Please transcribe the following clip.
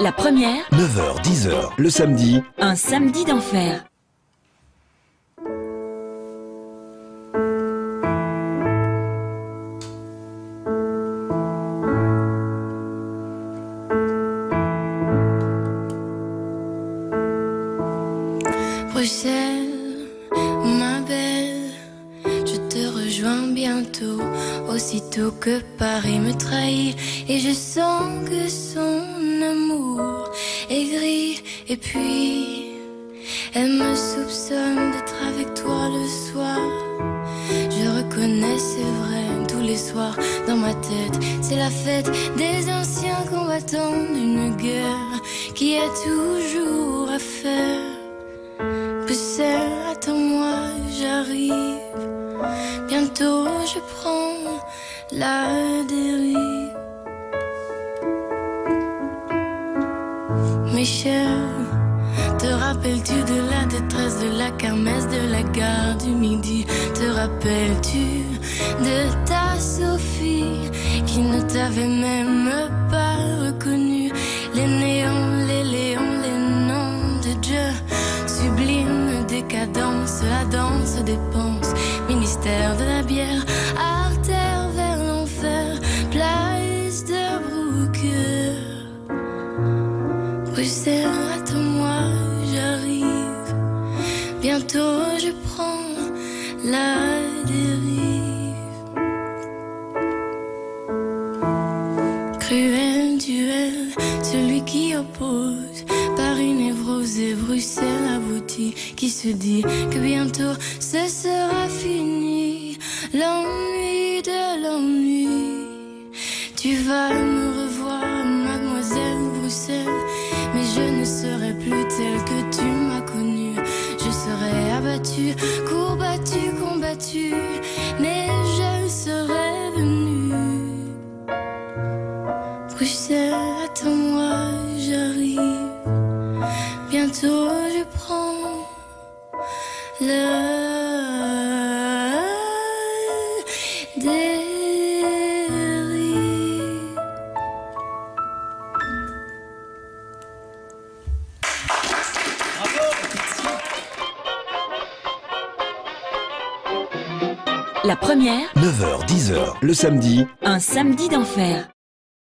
La première, 9h, 10h, le samedi, un samedi d'enfer. Bruxelles, aussitôt que Paris me trahit et je sens que son amour est gris et puis elle me soupçonne d'être avec toi le soir. Je reconnais, c'est vrai, tous les soirs dans ma tête, c'est la fête des anciens combattants d'une guerre qui a toujours à faire. Attends-moi, j'arrive. Je prends la dérive. Michel, te rappelles-tu de la détresse de la kermesse de la gare du midi? Te rappelles-tu de ta Sophie qui ne t'avait même pas reconnu Les néons, les léons, les noms de Dieu Sublime décadence, la danse des penses. Ministère de la bière, Bruxelles, attends-moi, j'arrive. Bientôt je prends la dérive. Cruel duel, celui qui oppose névrose et Bruxelles aboutit, qui se dit que bientôt ce sera fini. L'ennui de l'ennui. Tu vas serai plus telle que tu m'as connue. Je serai abattue, courbattue, combattue, mais je serai venue. Bruxelles, attends-moi, j'arrive. Bientôt je prends le dérive. La première, 9h, 10h, le samedi, un samedi d'enfer.